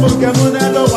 porque amo una locura.